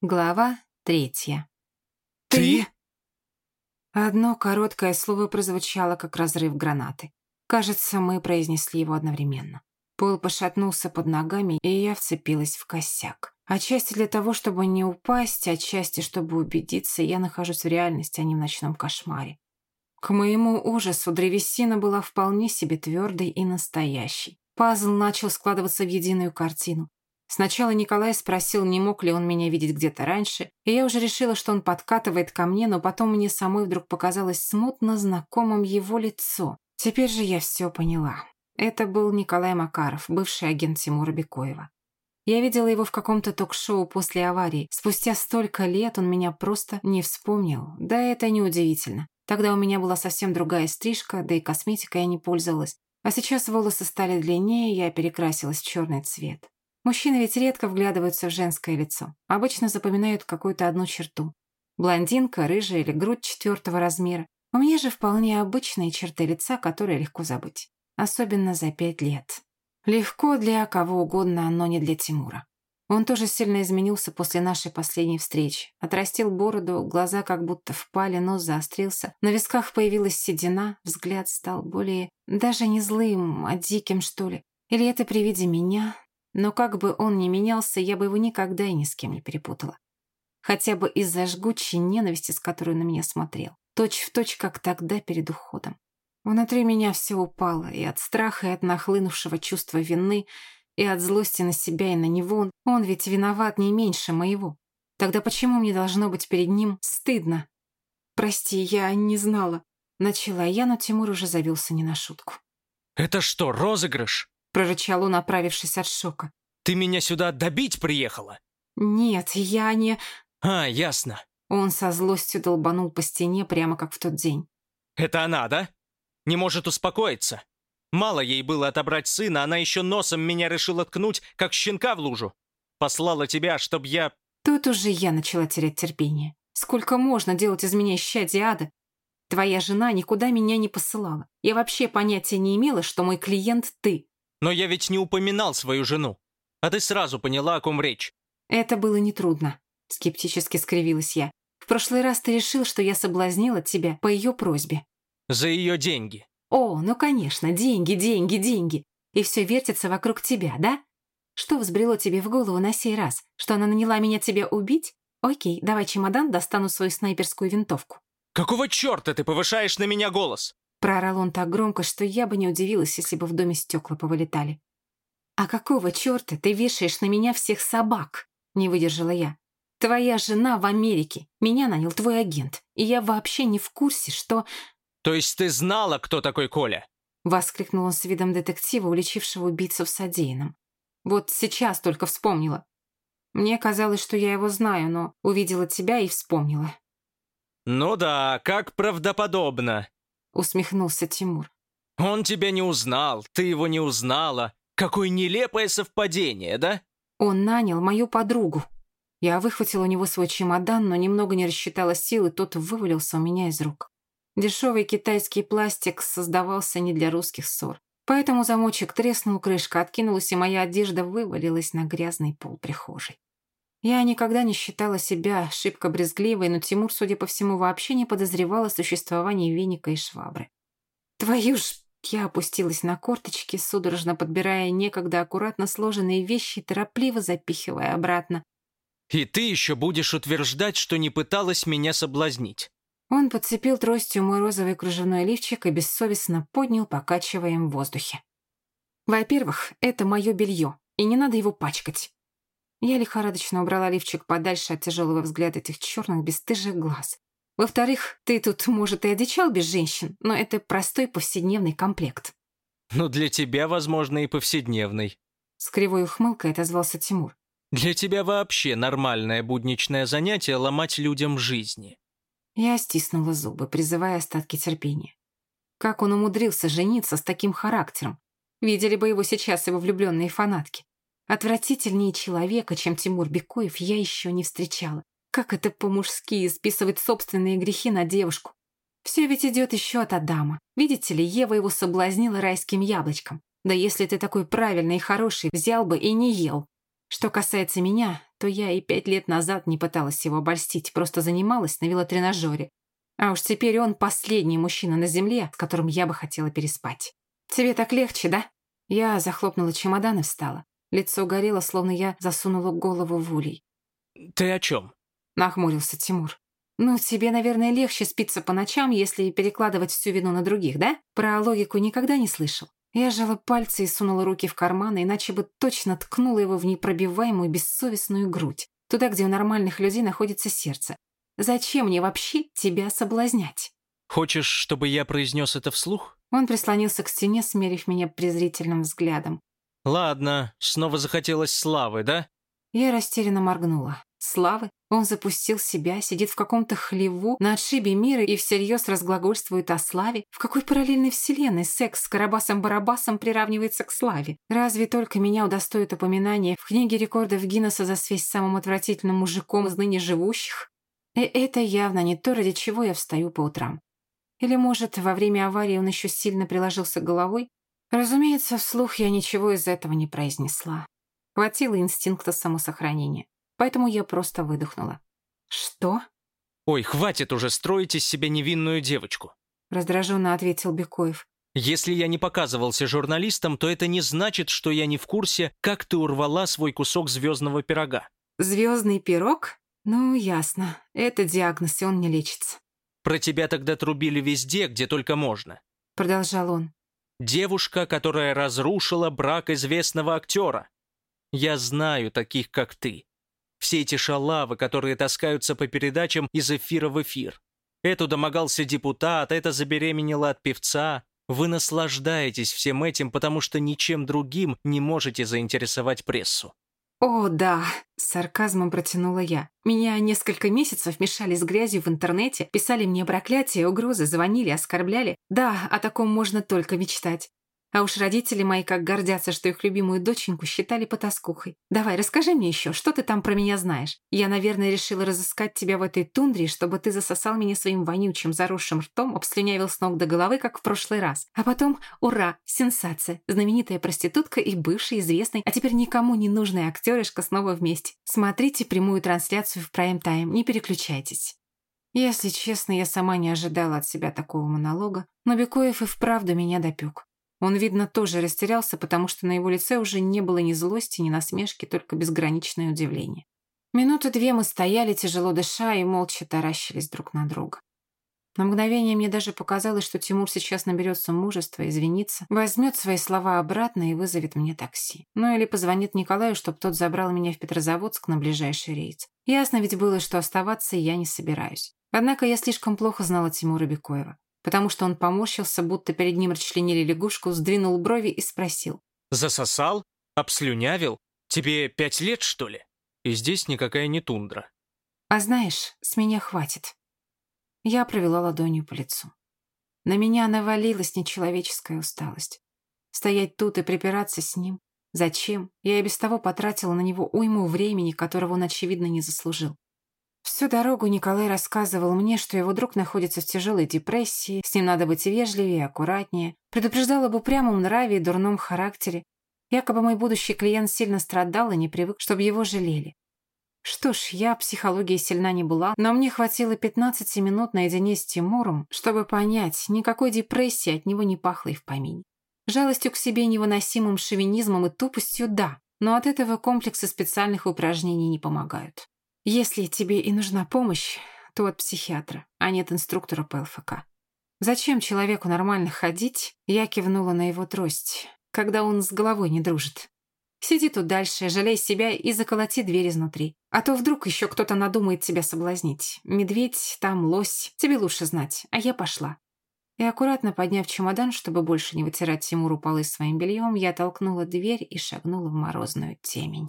Глава третья. Ты? Одно короткое слово прозвучало, как разрыв гранаты. Кажется, мы произнесли его одновременно. Пол пошатнулся под ногами, и я вцепилась в косяк. Отчасти для того, чтобы не упасть, отчасти, чтобы убедиться, я нахожусь в реальности, а не в ночном кошмаре. К моему ужасу древесина была вполне себе твердой и настоящей. Пазл начал складываться в единую картину. Сначала Николай спросил, не мог ли он меня видеть где-то раньше, и я уже решила, что он подкатывает ко мне, но потом мне самой вдруг показалось смутно знакомым его лицо. Теперь же я все поняла. Это был Николай Макаров, бывший агент Тимура Бекоева. Я видела его в каком-то ток-шоу после аварии. Спустя столько лет он меня просто не вспомнил. Да это неудивительно. Тогда у меня была совсем другая стрижка, да и косметикой я не пользовалась. А сейчас волосы стали длиннее, я перекрасилась в черный цвет. Мужчины ведь редко вглядываются в женское лицо. Обычно запоминают какую-то одну черту. Блондинка, рыжая или грудь четвертого размера. У меня же вполне обычные черты лица, которые легко забыть. Особенно за пять лет. Легко для кого угодно, но не для Тимура. Он тоже сильно изменился после нашей последней встречи. Отрастил бороду, глаза как будто впали, нос заострился. На висках появилась седина, взгляд стал более... даже не злым, а диким, что ли. Или это при виде меня, но как бы он ни менялся, я бы его никогда и ни с кем не перепутала. Хотя бы из-за жгучей ненависти, с которой на меня смотрел. Точь в точь, как тогда перед уходом. Внутри меня все упало, и от страха, и от нахлынувшего чувства вины, и от злости на себя и на него. Он ведь виноват не меньше моего. Тогда почему мне должно быть перед ним стыдно? Прости, я не знала. Начала я, но Тимур уже завелся не на шутку. Это что, розыгрыш? Прорычал он, оправившись от шока. Ты меня сюда добить приехала? Нет, я не... А, ясно. Он со злостью долбанул по стене, прямо как в тот день. Это она, да? Не может успокоиться. Мало ей было отобрать сына, она еще носом меня решила ткнуть, как щенка в лужу. Послала тебя, чтоб я... Тут уже я начала терять терпение. Сколько можно делать из меня щадя ада? Твоя жена никуда меня не посылала. Я вообще понятия не имела, что мой клиент ты. Но я ведь не упоминал свою жену. А ты сразу поняла, о ком речь. Это было нетрудно. Скептически скривилась я. В прошлый раз ты решил, что я соблазнила тебя по ее просьбе. За ее деньги. О, ну конечно, деньги, деньги, деньги. И все вертится вокруг тебя, да? Что взбрело тебе в голову на сей раз? Что она наняла меня тебя убить? Окей, давай чемодан, достану свою снайперскую винтовку. Какого черта ты повышаешь на меня голос? Проорал он так громко, что я бы не удивилась, если бы в доме стекла повылетали. «А какого черта ты вешаешь на меня всех собак?» – не выдержала я. «Твоя жена в Америке, меня нанял твой агент, и я вообще не в курсе, что...» «То есть ты знала, кто такой Коля?» – воскликнул он с видом детектива, уличившего убийцу в содеянном. «Вот сейчас только вспомнила. Мне казалось, что я его знаю, но увидела тебя и вспомнила». «Ну да, как правдоподобно», усмехнулся Тимур. «Он тебя не узнал, ты его не узнала. Какое нелепое совпадение, да?» «Он нанял мою подругу». Я выхватила у него свой чемодан, но немного не рассчитала силы, тот вывалился у меня из рук. Дешевый китайский пластик создавался не для русских ссор. Поэтому замочек треснул, крышка откинулась, и моя одежда вывалилась на грязный пол прихожей. Я никогда не считала себя шибко брезгливой, но Тимур, судя по всему, вообще не подозревал о существовании веника и швабры. Твою ж... Я опустилась на корточки, судорожно подбирая некогда аккуратно сложенные вещи, торопливо запихивая обратно. «И ты еще будешь утверждать, что не пыталась меня соблазнить?» Он подцепил тростью мой розовый кружевной лифчик и бессовестно поднял, покачивая им в воздухе. «Во-первых, это мое белье, и не надо его пачкать. Я лихорадочно убрала лифчик подальше от тяжелого взгляда этих черных бесстыжих глаз. Во-вторых, ты тут, может, и одичал без женщин, но это простой повседневный комплект. Ну, для тебя, возможно, и повседневный. С кривой ухмылкой отозвался Тимур. Для тебя вообще нормальное будничное занятие ломать людям жизни. Я стиснула зубы, призывая остатки терпения. Как он умудрился жениться с таким характером? Видели бы его сейчас его влюбленные фанатки. Отвратительнее человека, чем Тимур Бекоев, я еще не встречала. Как это по-мужски списывать собственные грехи на девушку? Все ведь идет еще от Адама. Видите ли, Ева его соблазнила райским яблочком. Да если ты такой правильный и хороший, взял бы и не ел. Что касается меня, то я и пять лет назад не пыталась его обольстить, просто занималась на велотренажере. А уж теперь он последний мужчина на земле, с которым я бы хотела переспать. Тебе так легче, да? Я захлопнула чемодан и встала. Лицо горело, словно я засунула голову в улей. «Ты о чем?» — нахмурился Тимур. «Ну, тебе, наверное, легче спиться по ночам, если перекладывать всю вину на других, да? Про логику никогда не слышал?» Я жала пальцы и сунула руки в карманы, иначе бы точно ткнула его в непробиваемую бессовестную грудь, туда, где у нормальных людей находится сердце. Зачем мне вообще тебя соблазнять? Хочешь, чтобы я произнес это вслух? Он прислонился к стене, смерив меня презрительным взглядом. Ладно, снова захотелось славы, да? Я растерянно моргнула. Славы? Он запустил себя, сидит в каком-то хлеву на отшибе мира и всерьез разглагольствует о славе? В какой параллельной вселенной секс с Карабасом-Барабасом приравнивается к славе? Разве только меня удостоит упоминания в книге рекордов Гиннесса за связь с самым отвратительным мужиком из ныне живущих? И это явно не то, ради чего я встаю по утрам. Или, может, во время аварии он еще сильно приложился головой? Разумеется, вслух я ничего из этого не произнесла. Хватило инстинкта самосохранения. Поэтому я просто выдохнула. «Что?» «Ой, хватит уже строить из себя невинную девочку», раздраженно ответил Бекоев. «Если я не показывался журналистам, то это не значит, что я не в курсе, как ты урвала свой кусок звездного пирога». «Звездный пирог? Ну, ясно. Это диагноз, и он не лечится». «Про тебя тогда трубили везде, где только можно», продолжал он. «Девушка, которая разрушила брак известного актера. Я знаю таких, как ты. Все эти шалавы, которые таскаются по передачам из эфира в эфир. Эту домогался депутат, это забеременела от певца. Вы наслаждаетесь всем этим, потому что ничем другим не можете заинтересовать прессу. «О, да», — с сарказмом протянула я. «Меня несколько месяцев мешали с грязью в интернете, писали мне проклятия, угрозы, звонили, оскорбляли. Да, о таком можно только мечтать. А уж родители мои как гордятся, что их любимую доченьку считали потаскухой. Давай, расскажи мне еще, что ты там про меня знаешь? Я, наверное, решила разыскать тебя в этой тундре, чтобы ты засосал меня своим вонючим заросшим ртом, обслюнявил с ног до головы, как в прошлый раз. А потом, ура, сенсация, знаменитая проститутка и бывший известный, а теперь никому не нужная актеришка снова вместе. Смотрите прямую трансляцию в прайм-тайм, не переключайтесь. Если честно, я сама не ожидала от себя такого монолога, но Бекоев и вправду меня допек. Он, видно, тоже растерялся, потому что на его лице уже не было ни злости, ни насмешки, только безграничное удивление. Минуты две мы стояли, тяжело дыша, и молча таращились друг на друга. На мгновение мне даже показалось, что Тимур сейчас наберется мужества, извинится, возьмет свои слова обратно и вызовет мне такси. Ну или позвонит Николаю, чтобы тот забрал меня в Петрозаводск на ближайший рейс. Ясно ведь было, что оставаться я не собираюсь. Однако я слишком плохо знала Тимура Бекоева потому что он поморщился, будто перед ним расчленили лягушку, сдвинул брови и спросил. «Засосал? Обслюнявил? Тебе пять лет, что ли? И здесь никакая не тундра». «А знаешь, с меня хватит». Я провела ладонью по лицу. На меня навалилась нечеловеческая усталость. Стоять тут и припираться с ним. Зачем? Я и без того потратила на него уйму времени, которого он, очевидно, не заслужил. Всю дорогу Николай рассказывал мне, что его друг находится в тяжелой депрессии, с ним надо быть вежливее и аккуратнее, предупреждал об упрямом нраве и дурном характере. Якобы мой будущий клиент сильно страдал и не привык, чтобы его жалели. Что ж, я психологией сильна не была, но мне хватило 15 минут наедине с Тимуром, чтобы понять, никакой депрессии от него не пахло и в помине. Жалостью к себе невыносимым шовинизмом и тупостью – да, но от этого комплексы специальных упражнений не помогают. Если тебе и нужна помощь, то от психиатра, а не от инструктора по. Зачем человеку нормально ходить? Я кивнула на его трость, когда он с головой не дружит. Сиди тут дальше, жалей себя и заколоти дверь изнутри. А то вдруг еще кто-то надумает тебя соблазнить. Медведь, там лось, тебе лучше знать, а я пошла. И аккуратно подняв чемодан, чтобы больше не вытирать Тимуру полы своим бельем, я толкнула дверь и шагнула в морозную темень.